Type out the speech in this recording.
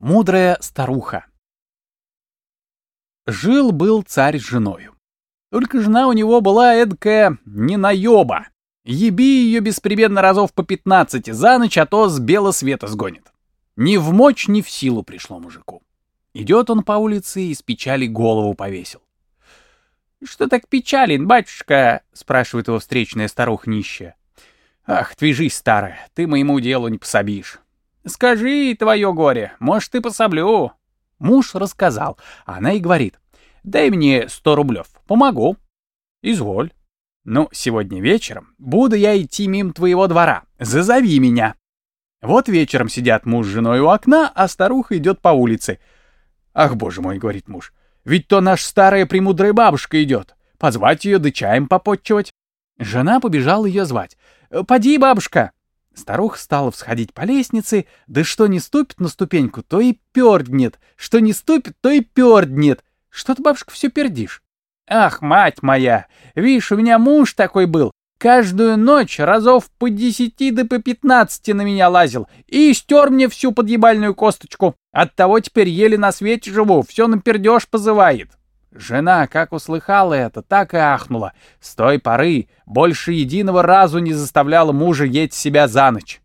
Мудрая старуха. Жил-был царь с женою. Только жена у него была эдакая ненаёба. Еби ее беспримерно разов по пятнадцати за ночь, а то с бела света сгонит. Ни в мочь, ни в силу пришло мужику. Идет он по улице и с печали голову повесил. «Что так печален, батюшка?» — спрашивает его встречная старуха нищая. «Ах, твижись, старая, ты моему делу не пособишь. «Скажи твое горе, может, ты пособлю». Муж рассказал, она и говорит. «Дай мне сто рублев, помогу». «Изволь». «Ну, сегодня вечером буду я идти мимо твоего двора. Зазови меня». Вот вечером сидят муж с женой у окна, а старуха идет по улице. «Ах, боже мой», — говорит муж, — «ведь то наша старая премудрая бабушка идет. Позвать ее да чаем попотчевать». Жена побежала ее звать. «Поди, бабушка!» Старуха стала всходить по лестнице, да что не ступит на ступеньку, то и перднет, что не ступит, то и перднет. Что ты, бабушка, все пердишь? Ах, мать моя, видишь, у меня муж такой был, каждую ночь разов по десяти да по пятнадцати на меня лазил и стер мне всю подъебальную косточку. Оттого теперь еле на свете живу, все на пердеж позывает. Жена, как услыхала это, так и ахнула. С той поры больше единого разу не заставляла мужа есть себя за ночь.